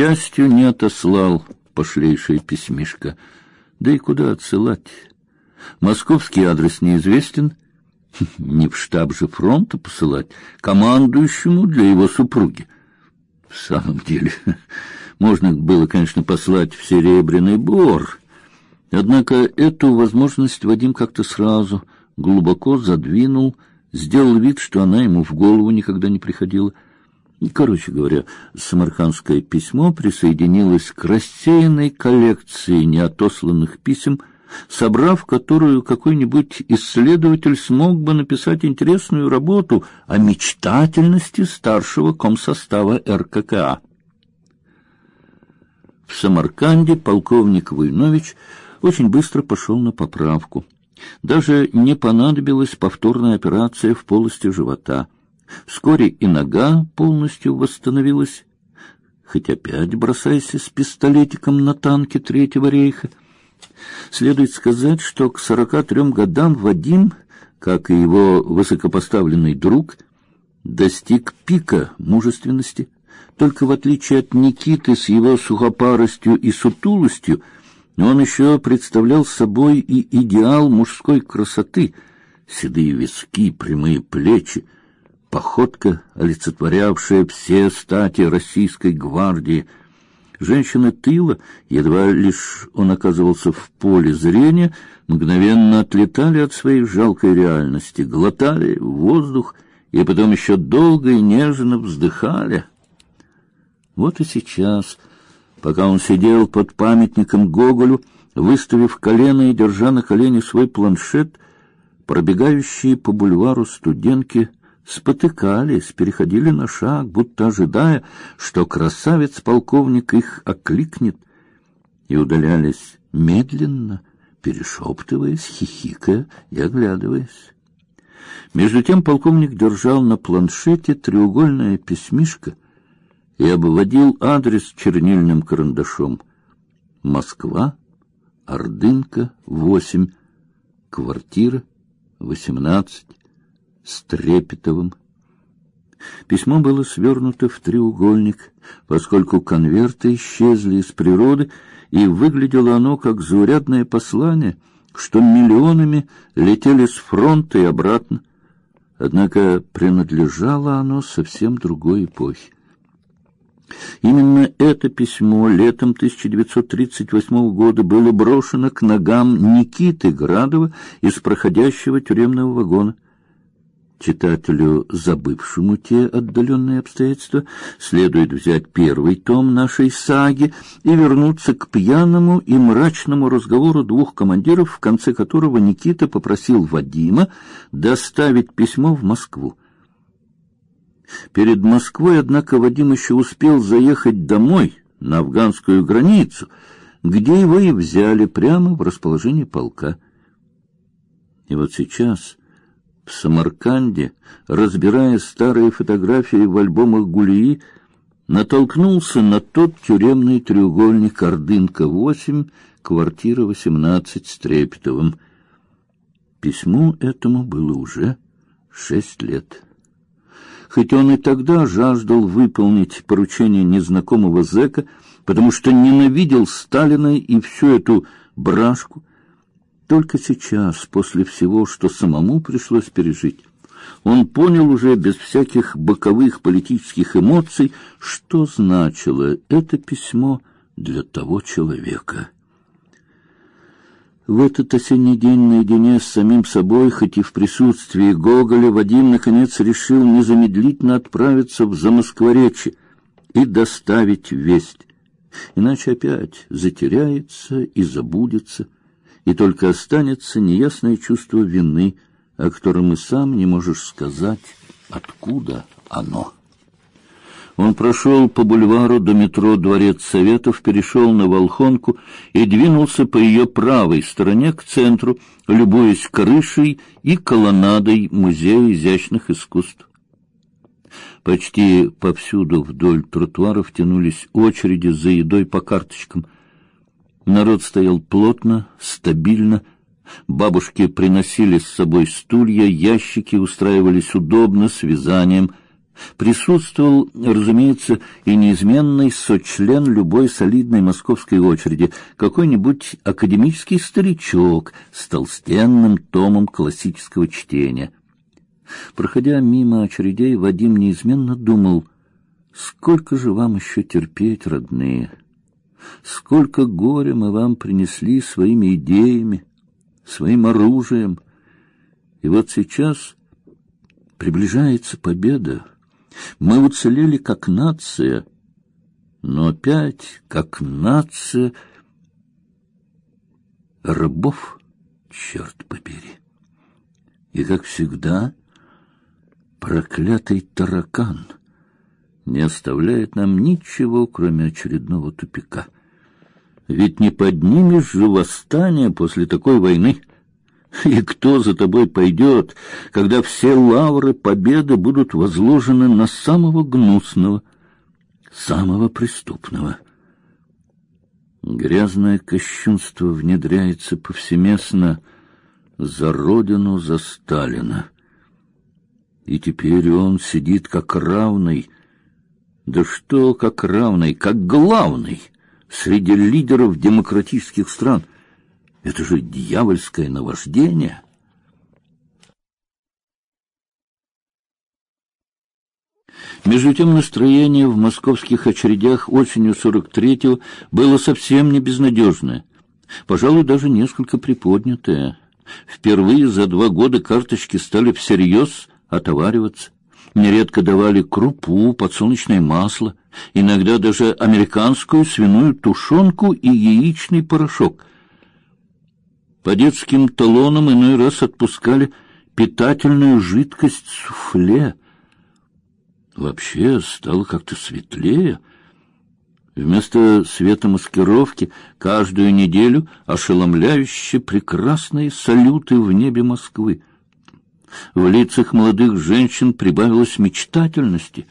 счастью, не отослал пошлейшее письмишко. Да и куда отсылать? Московский адрес неизвестен. Не в штаб же фронта посылать, командующему для его супруги. В самом деле, можно было, конечно, послать в Серебряный Бор, однако эту возможность Вадим как-то сразу глубоко задвинул, сделал вид, что она ему в голову никогда не приходила. Короче говоря, самаркандское письмо присоединилось к рассеянной коллекции неотосланных писем, собрав которую какой-нибудь исследователь смог бы написать интересную работу о мечтательности старшего комсостава РККА. В Самарканде полковник Войнович очень быстро пошел на поправку. Даже не понадобилась повторная операция в полости живота — Вскоре и нога полностью восстановилась, хоть опять бросайся с пистолетиком на танки Третьего рейха. Следует сказать, что к сорока трем годам Вадим, как и его высокопоставленный друг, достиг пика мужественности. Только в отличие от Никиты с его сухопаростью и сутулостью, он еще представлял собой и идеал мужской красоты: седые виски, прямые плечи, походка, олицетворявшая все стати российской гвардии. Женщины тыла, едва лишь он оказывался в поле зрения, мгновенно отлетали от своей жалкой реальности, глотали воздух и потом еще долго и нежно вздыхали. Вот и сейчас, пока он сидел под памятником Гоголю, выставив колено и держа на колене свой планшет, пробегающие по бульвару студентки спотыкались, переходили на шаг, будто ожидая, что красавец-полковник их окликнет, и удалялись медленно, перешептываясь, хихикая и оглядываясь. Между тем полковник держал на планшете треугольное письмишко и обводил адрес чернильным карандашом. Москва, Ордынка, восемь, квартира, восемнадцать с Трепетовым. Письмо было свернуто в треугольник, поскольку конверты исчезли из природы, и выглядело оно как заурядное послание, что миллионами летели с фронта и обратно. Однако принадлежало оно совсем другой эпохе. Именно это письмо летом 1938 года было брошено к ногам Никиты Градова из проходящего тюремного вагона. Читателю, забывшему те отдаленные обстоятельства, следует взять первый том нашей саги и вернуться к пьяному и мрачному разговору двух командиров, в конце которого Никита попросил Вадима доставить письмо в Москву. Перед Москвой, однако, Вадим еще успел заехать домой, на афганскую границу, где его и взяли прямо в расположение полка. И вот сейчас в Самарканде, разбирая старые фотографии в альбомах Гулии, натолкнулся на тот тюремный треугольник Ордынка-8, квартира 18 с Трепетовым. Письму этому было уже шесть лет. Хоть он и тогда жаждал выполнить поручение незнакомого зэка, потому что ненавидел Сталина и всю эту брашку, только сейчас, после всего, что самому пришлось пережить, он понял уже без всяких боковых политических эмоций, что значило это письмо для того человека. В этот осенний день наедине с самим собой, хоть и в присутствии Гоголя, Вадим наконец решил незамедлительно отправиться в Замоскворечье и доставить весть, иначе опять затеряется и забудется и только останется неясное чувство вины, о котором и сам не можешь сказать, откуда оно. Он прошел по бульвару до метро Дворец Советов, перешел на Волхонку и двинулся по ее правой стороне к центру, любуясь крышей и колоннадой Музея изящных искусств. Почти повсюду вдоль тротуаров тянулись очереди за едой по карточкам – Народ стоял плотно, стабильно. Бабушки приносили с собой стулья, ящики устраивались удобно, с вязанием. Присутствовал, разумеется, и неизменный сочлен любой солидной московской очереди, какой-нибудь академический старичок с толстенным томом классического чтения. Проходя мимо очередей, Вадим неизменно думал, сколько же вам еще терпеть, родные, сколько горя мы вам принесли своими идеями, своим оружием. И вот сейчас приближается победа. Мы уцелели как нация, но опять как нация рабов, черт побери. И как всегда, проклятый таракан не оставляет нам ничего, кроме очередного тупика. Ведь не поднимешь же восстание после такой войны. И кто за тобой пойдет, когда все лавры победы будут возложены на самого гнусного, самого преступного? Грязное кощунство внедряется повсеместно за родину, за Сталина. И теперь он сидит как равный, да что как равный, как главный среди лидеров демократических стран — это же дьявольское наваждение. Между тем настроение в московских очередях осенью 43-го было совсем не безнадежное, пожалуй, даже несколько приподнятое. Впервые за два года карточки стали всерьез отовариваться. Нередко давали крупу, подсолнечное масло, иногда даже американскую свиную тушенку и яичный порошок. По детским талонам иной раз отпускали питательную жидкость суфле. Вообще стало как-то светлее. Вместо светомаскировки каждую неделю ошеломляюще прекрасные салюты в небе Москвы. В лицах молодых женщин прибавилось мечтательности.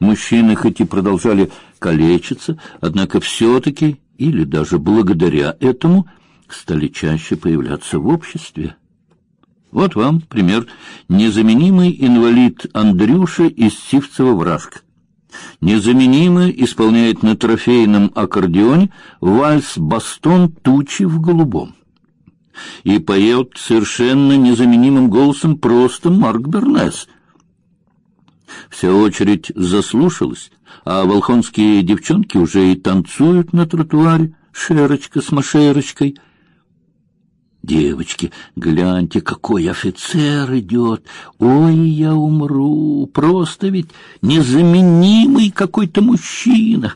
Мужчины хоть и продолжали калечиться, однако все-таки, или даже благодаря этому, стали чаще появляться в обществе. Вот вам пример. Незаменимый инвалид Андрюша из Сивцева-Вражка. Незаменимый исполняет на трофейном аккордеоне вальс-бастон «Тучи в голубом». И поет совершенно незаменимым голосом просто Марк Бернес. Вся очередь заслушалась, а волхонские девчонки уже и танцуют на тротуаре, шерочка с машерочкой — Девочки, гляньте, какой офицер идет! Ой, я умру! Просто ведь незаменимый какой-то мужчина!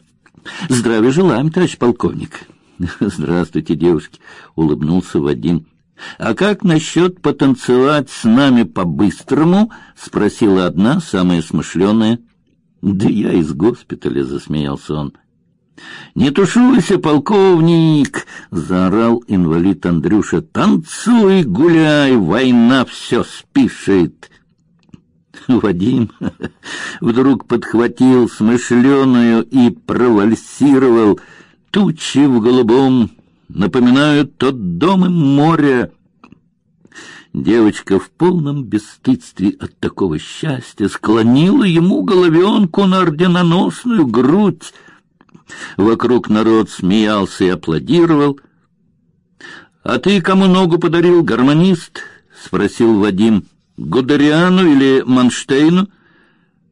Здравия желаем, товарищ полковник! Здравствуйте, девушки! — улыбнулся Вадим. А как насчет потанцевать с нами по-быстрому? — спросила одна, самая смышленая. Да я из госпиталя, — засмеялся он. — «Не тушуйся, полковник!» — заорал инвалид Андрюша. «Танцуй, гуляй, война все спишет!» Вадим вдруг подхватил смышленую и провальсировал. Тучи в голубом напоминают тот дом и море. Девочка в полном бесстыдстве от такого счастья склонила ему головенку на орденоносную грудь. Вокруг народ смеялся и аплодировал. А ты кому ногу подарил, гармонист? спросил Вадим. Гудериану или Манштейну?